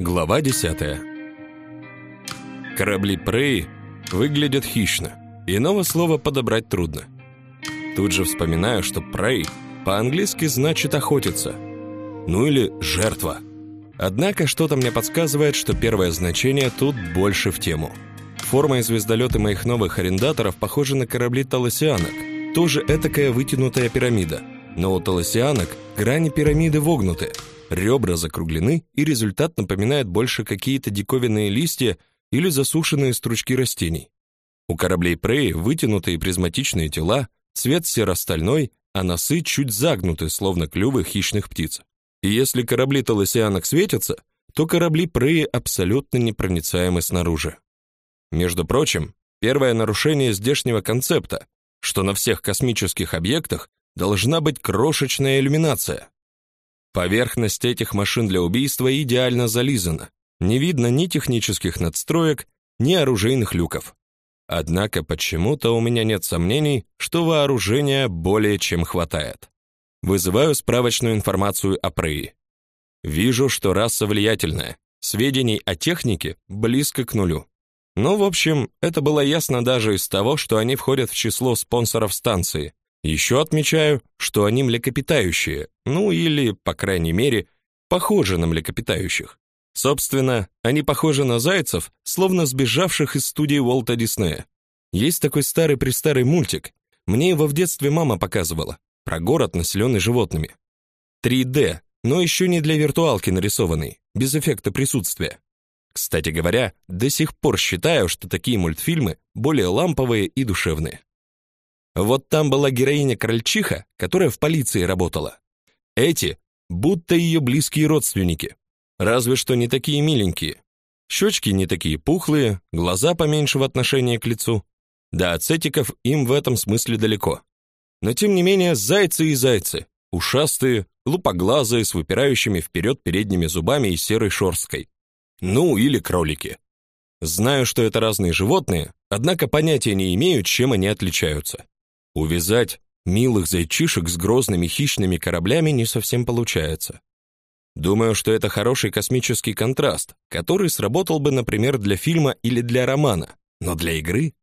Глава 10. Корабли Прей выглядят хищно. Иного слова подобрать трудно. Тут же вспоминаю, что Prey по-английски значит охотиться. Ну или жертва. Однако что-то мне подсказывает, что первое значение тут больше в тему. Форма и звездолеты моих новых арендаторов похожи на корабли талосианок. Тоже этакая вытянутая пирамида. Но у талосианок грани пирамиды вогнуты, ребра закруглены, и результат напоминает больше какие-то диковинные листья или засушенные стручки растений. У кораблей Прей вытянутые призматичные тела, цвет серо-стальной, а носы чуть загнуты, словно клювы хищных птиц. И если корабли талосианок светятся, то корабли Преи абсолютно непроницаемы снаружи. Между прочим, первое нарушение здешнего концепта, что на всех космических объектах должна быть крошечная иллюминация. Поверхность этих машин для убийства идеально зализана. Не видно ни технических надстроек, ни оружейных люков. Однако почему-то у меня нет сомнений, что вооружения более чем хватает. Вызываю справочную информацию о Преи. Вижу, что раса влиятельная. Сведений о технике близко к нулю. Но, в общем, это было ясно даже из того, что они входят в число спонсоров станции. Еще отмечаю, что они млекопитающие, ну или, по крайней мере, похожи на млекопитающих. Собственно, они похожи на зайцев, словно сбежавших из студии Уолта Диснея. Есть такой старый-престарый мультик. Мне его в детстве мама показывала. Про город, населенный животными. 3D, но еще не для виртуалки нарисованный, без эффекта присутствия. Кстати говоря, до сих пор считаю, что такие мультфильмы более ламповые и душевные. Вот там была героиня Крольчиха, которая в полиции работала. Эти будто ее близкие родственники. Разве что не такие миленькие. Щечки не такие пухлые, глаза поменьше в отношении к лицу. Да, ацетиков им в этом смысле далеко. Но тем не менее, зайцы и зайцы, ушастые, лупоглазые, с выпирающими вперед передними зубами и серой шерсткой. Ну, или кролики. Знаю, что это разные животные, однако понятия не имею, чем они отличаются. Увязать милых зайчишек с грозными хищными кораблями не совсем получается. Думаю, что это хороший космический контраст, который сработал бы, например, для фильма или для романа, но для игры?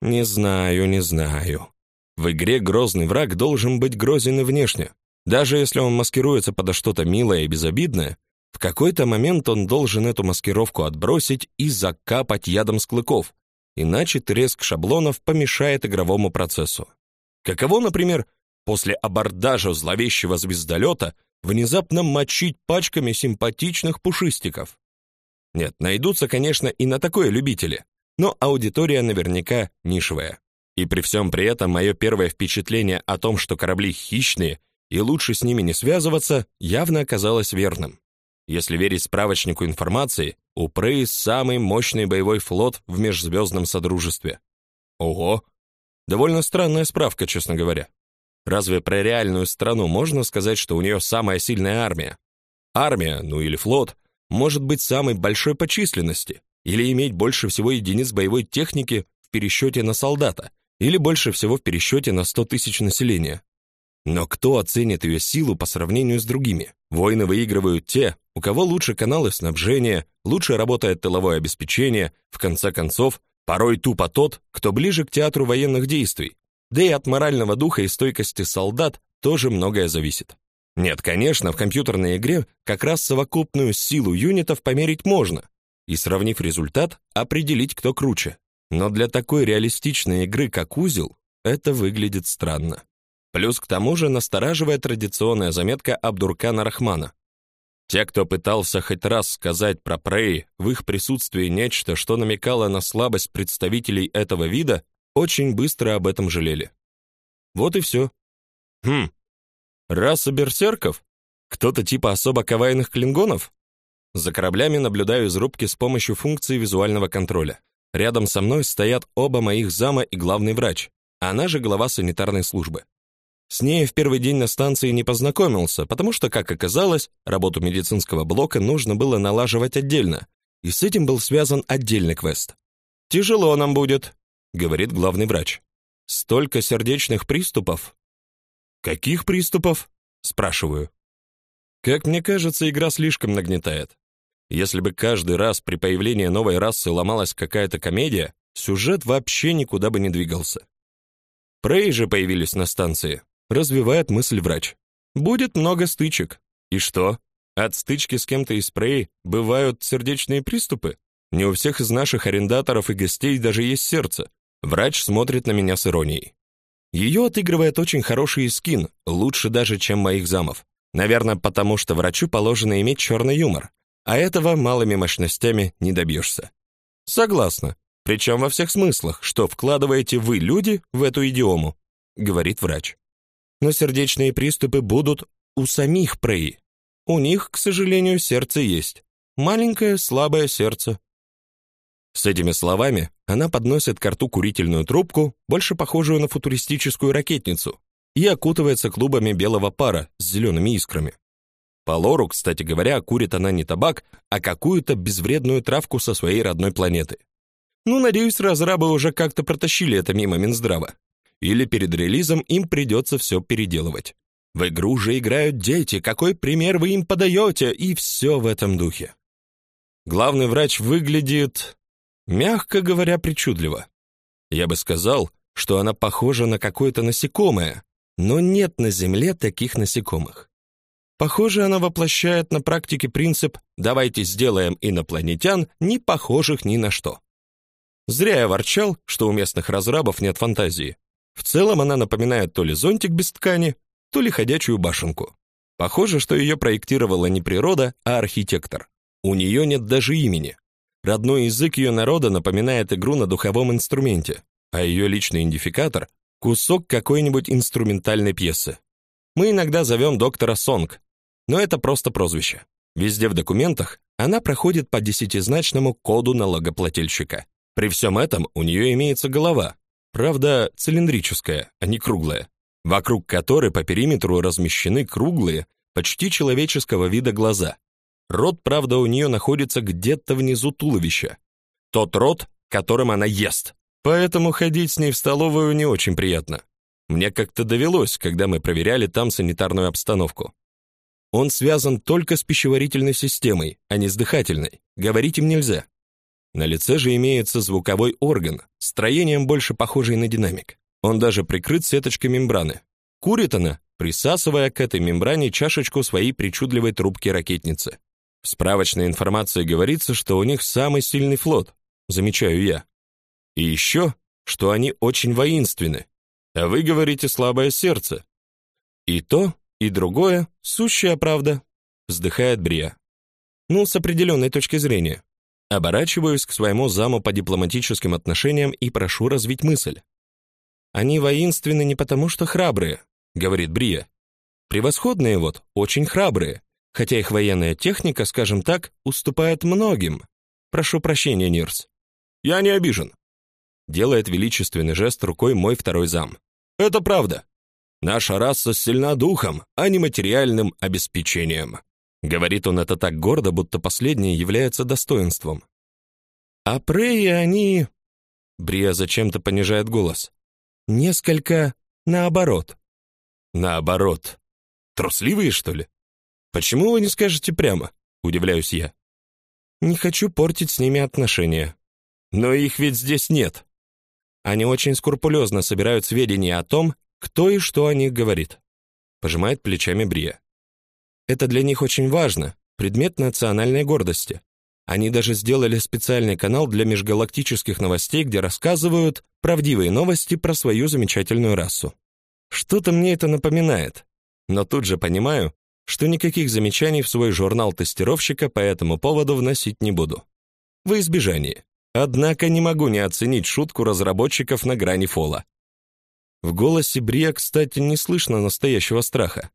Не знаю, не знаю. В игре грозный враг должен быть грозен и внешне. Даже если он маскируется под что-то милое и безобидное, в какой-то момент он должен эту маскировку отбросить и закапать ядом с клыков, иначе треск шаблонов помешает игровому процессу. Каково, например, после абордажа зловещего звездолета внезапно мочить пачками симпатичных пушистиков. Нет, найдутся, конечно, и на такое любители, но аудитория наверняка нишевая. И при всем при этом мое первое впечатление о том, что корабли хищные и лучше с ними не связываться, явно оказалось верным. Если верить справочнику информации, у Прей самый мощный боевой флот в межзвездном содружестве. Ого. Довольно странная справка, честно говоря. Разве про реальную страну можно сказать, что у нее самая сильная армия? Армия, ну или флот, может быть самой большой по численности, или иметь больше всего единиц боевой техники в пересчете на солдата, или больше всего в пересчете на 100 тысяч населения. Но кто оценит ее силу по сравнению с другими? Войны выигрывают те, у кого лучше каналы снабжения, лучше работает тыловое обеспечение, в конце концов, порой тупо тот, кто ближе к театру военных действий, да и от морального духа и стойкости солдат тоже многое зависит. Нет, конечно, в компьютерной игре как раз совокупную силу юнитов померить можно и, сравнив результат, определить, кто круче. Но для такой реалистичной игры, как Узел, это выглядит странно. Плюс к тому же настораживает традиционная заметка Абдуркана Рахмана. Те, кто пытался хоть раз сказать про Прей в их присутствии нечто, что намекало на слабость представителей этого вида, очень быстро об этом жалели. Вот и все. Хм. Раса берсерков? Кто-то типа особо ковайных клингонов? За кораблями наблюдаю из рубки с помощью функции визуального контроля. Рядом со мной стоят оба моих зама и главный врач, она же глава санитарной службы. С ней в первый день на станции не познакомился, потому что, как оказалось, работу медицинского блока нужно было налаживать отдельно, и с этим был связан отдельный квест. Тяжело нам будет, говорит главный врач. Столько сердечных приступов. Каких приступов? спрашиваю. Как мне кажется, игра слишком нагнетает. Если бы каждый раз при появлении новой расы ломалась какая-то комедия, сюжет вообще никуда бы не двигался. Прей появились на станции, развивает мысль врач. Будет много стычек. И что? От стычки с кем-то из Прей бывают сердечные приступы? Не у всех из наших арендаторов и гостей даже есть сердце. Врач смотрит на меня с иронией. Ее отыгрывает очень хороший скин, лучше даже, чем моих замов. Наверное, потому что врачу положено иметь черный юмор, а этого малыми мощностями не добьешься. Согласна. Причем во всех смыслах, что вкладываете вы, люди, в эту идиому, говорит врач. Но сердечные приступы будут у самих Прей. У них, к сожалению, сердце есть. Маленькое, слабое сердце. С этими словами она подносит к рту курительную трубку, больше похожую на футуристическую ракетницу, и окутывается клубами белого пара с зелеными искрами. По лору, кстати говоря, курит она не табак, а какую-то безвредную травку со своей родной планеты. Ну, надеюсь, разрабы уже как-то протащили это мимо Минздрава. Или перед релизом им придется все переделывать. В игру же играют дети, какой пример вы им подаете, и все в этом духе. Главный врач выглядит, мягко говоря, причудливо. Я бы сказал, что она похожа на какое-то насекомое, но нет на Земле таких насекомых. Похоже, она воплощает на практике принцип «давайте сделаем инопланетян, не похожих ни на что». Зря я ворчал, что у местных разрабов нет фантазии. В целом она напоминает то ли зонтик без ткани, то ли ходячую башенку. Похоже, что ее проектировала не природа, а архитектор. У нее нет даже имени. Родной язык ее народа напоминает игру на духовом инструменте, а ее личный идентификатор кусок какой-нибудь инструментальной пьесы. Мы иногда зовем доктора Сонг, но это просто прозвище. Везде в документах она проходит по десятизначному коду налогоплательщика. При всем этом у нее имеется голова, правда, цилиндрическая, а не круглая, вокруг которой по периметру размещены круглые, почти человеческого вида глаза. Рот, правда, у нее находится где-то внизу туловища. Тот рот, которым она ест. Поэтому ходить с ней в столовую не очень приятно. Мне как-то довелось, когда мы проверяли там санитарную обстановку. Он связан только с пищеварительной системой, а не с дыхательной. Говорить им нельзя. На лице же имеется звуковой орган, строением больше похожий на динамик. Он даже прикрыт сеточкой мембраны. Курит она, присасывая к этой мембране чашечку своей причудливой трубки ракетницы. В справочной информации говорится, что у них самый сильный флот, замечаю я. И еще, что они очень воинственны. А вы говорите слабое сердце. И то, и другое сущая правда, вздыхает Брия. Ну, с определенной точки зрения. Оборачиваюсь к своему заму по дипломатическим отношениям и прошу развить мысль. Они воинственны не потому, что храбрые, говорит Брия. Превосходные вот, очень храбрые, хотя их военная техника, скажем так, уступает многим. Прошу прощения, Нирс. Я не обижен. Делает величественный жест рукой мой второй зам. Это правда. Наша раса сильна духом, а не материальным обеспечением. Говорит он это так гордо, будто последнее является достоинством. А преи они... Брия зачем-то понижает голос. Несколько наоборот. Наоборот. Трусливые, что ли? Почему вы не скажете прямо? Удивляюсь я. Не хочу портить с ними отношения. Но их ведь здесь нет. Они очень скрупулезно собирают сведения о том, кто и что о них говорит. Пожимает плечами Брия. Это для них очень важно, предмет национальной гордости. Они даже сделали специальный канал для межгалактических новостей, где рассказывают правдивые новости про свою замечательную расу. Что-то мне это напоминает, но тут же понимаю, что никаких замечаний в свой журнал тестировщика по этому поводу вносить не буду. В избежание. Однако не могу не оценить шутку разработчиков на грани фола. В голосе Брия, кстати, не слышно настоящего страха.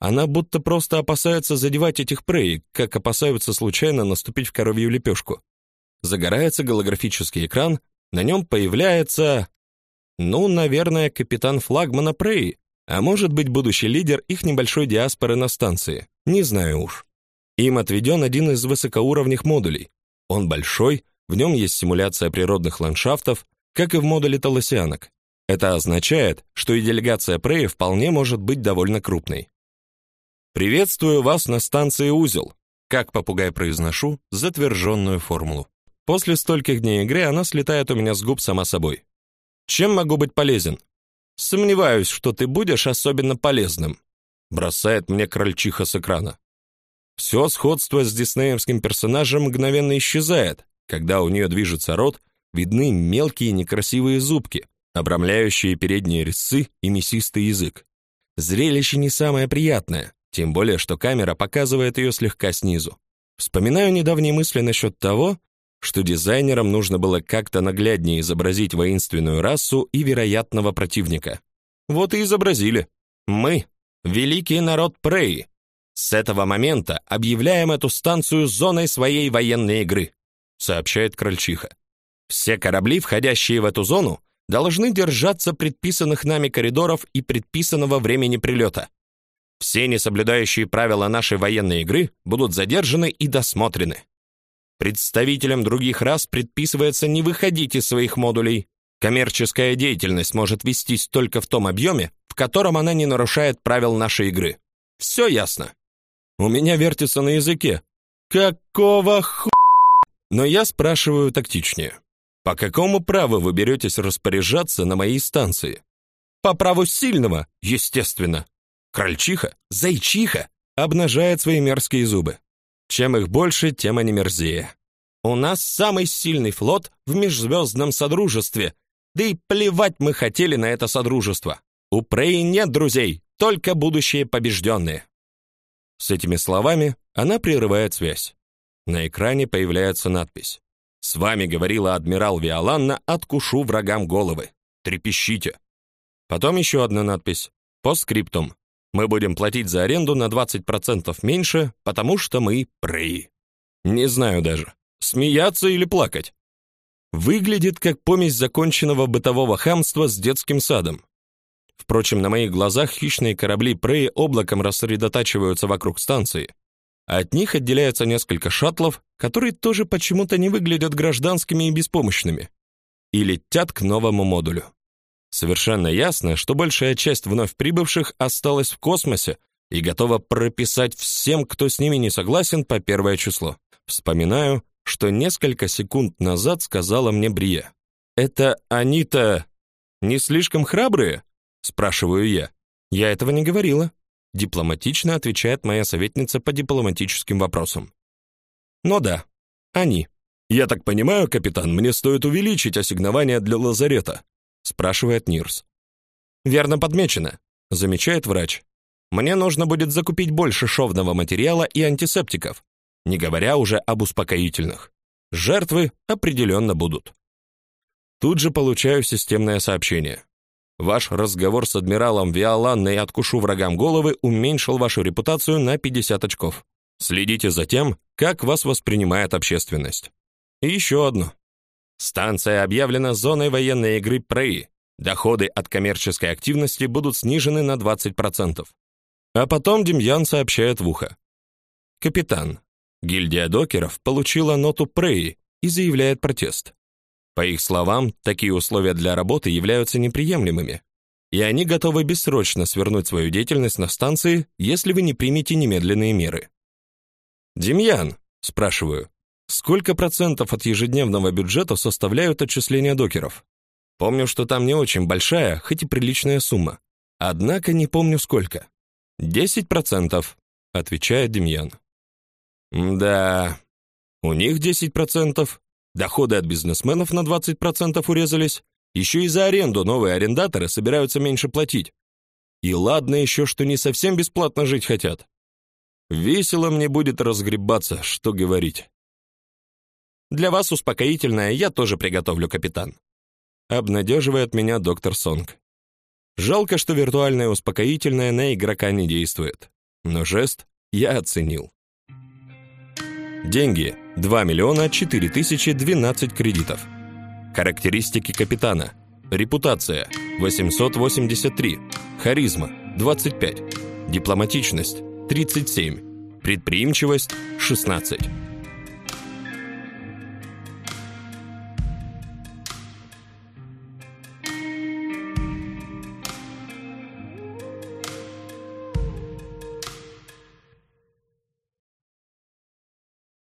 Она будто просто опасается задевать этих прей, как опасаются случайно наступить в коровью лепешку. Загорается голографический экран, на нем появляется, ну, наверное, капитан флагмана прей, а может быть, будущий лидер их небольшой диаспоры на станции. Не знаю уж. Им отведен один из высокоуровневых модулей. Он большой, в нем есть симуляция природных ландшафтов, как и в модуле Талосианок. Это означает, что и делегация Преи вполне может быть довольно крупной. Приветствую вас на станции Узел. как попугай произношу затверженную формулу. После стольких дней игры она слетает у меня с губ сама собой. Чем могу быть полезен? Сомневаюсь, что ты будешь особенно полезным, бросает мне крольчиха с экрана. Все сходство с диснеевским персонажем мгновенно исчезает, когда у нее движется рот, видны мелкие некрасивые зубки, обрамляющие передние резцы и мясистый язык. Зрелище не самое приятное, тем более что камера показывает ее слегка снизу. Вспоминаю недавние мысли насчет того, что дизайнерам нужно было как-то нагляднее изобразить воинственную расу и вероятного противника. Вот и изобразили. Мы, великий народ Прей, с этого момента объявляем эту станцию зоной своей военной игры, сообщает Крольчиха. Все корабли, входящие в эту зону, должны держаться предписанных нами коридоров и предписанного времени прилета. Все несоблюдающие правила нашей военной игры будут задержаны и досмотрены. Представителям других рас предписывается не выходить из своих модулей. Коммерческая деятельность может вестись только в том объеме, в котором она не нарушает правил нашей игры. Все ясно. У меня вертится на языке. Какого ху... Но я спрашиваю тактичнее. По какому праву вы беретесь распоряжаться на моей станции? По праву сильного, естественно. Крольчиха, зайчиха обнажает свои мерзкие зубы. Чем их больше, тем они мерзее. У нас самый сильный флот в межзвездном содружестве. Да и плевать мы хотели на это содружество. У Прей нет друзей, только будущие побежденные. С этими словами она прерывает связь. На экране появляется надпись: "С вами говорила адмирал Виоланна, откушу врагам головы. Трепещите". Потом еще одна надпись: "Постскриптум. Мы будем платить за аренду на 20% меньше, потому что мы пры. Не знаю даже, смеяться или плакать. Выглядит как помесь законченного бытового хамства с детским садом. Впрочем, на моих глазах хищные корабли Прей облаком рассредотачиваются вокруг станции. От них отделяется несколько шаттлов, которые тоже почему-то не выглядят гражданскими и беспомощными, и летят к новому модулю. Совершенно ясно, что большая часть вновь прибывших осталась в космосе и готова прописать всем, кто с ними не согласен, по первое число. Вспоминаю, что несколько секунд назад сказала мне Брия. Это они-то не слишком храбрые? спрашиваю я. Я этого не говорила, дипломатично отвечает моя советница по дипломатическим вопросам. Но да, они. Я так понимаю, капитан, мне стоит увеличить ассигнование для лазарета, спрашивает Нирс. Верно подмечено, замечает врач. Мне нужно будет закупить больше шовного материала и антисептиков, не говоря уже об успокоительных. Жертвы определенно будут. Тут же получаю системное сообщение. Ваш разговор с адмиралом Виоланной «Откушу врагам головы» уменьшил вашу репутацию на 50 очков. Следите за тем, как вас воспринимает общественность. И еще одно. Станция объявлена зоной военной игры Prey. Доходы от коммерческой активности будут снижены на 20%. А потом Демьян сообщает в ухо. Капитан, гильдия докеров получила ноту Prey и заявляет протест. По их словам, такие условия для работы являются неприемлемыми, и они готовы бессрочно свернуть свою деятельность на станции, если вы не примете немедленные меры. Демьян, спрашиваю, Сколько процентов от ежедневного бюджета составляют отчисления докеров? Помню, что там не очень большая, хоть и приличная сумма. Однако не помню сколько. «Десять процентов», — отвечает Демьян. «Да, у них десять процентов, доходы от бизнесменов на двадцать процентов урезались, еще и за аренду новые арендаторы собираются меньше платить. И ладно еще, что не совсем бесплатно жить хотят. Весело мне будет разгребаться, что говорить. Для вас успокоительное я тоже приготовлю, капитан. Обнадеживает меня доктор Сонг. Жалко, что виртуальное успокоительное на игрока не действует. Но жест я оценил. Деньги 2 миллиона 4 тысячи 12 кредитов. Характеристики капитана. Репутация 883. Харизма 25. Дипломатичность 37. Предприимчивость 16.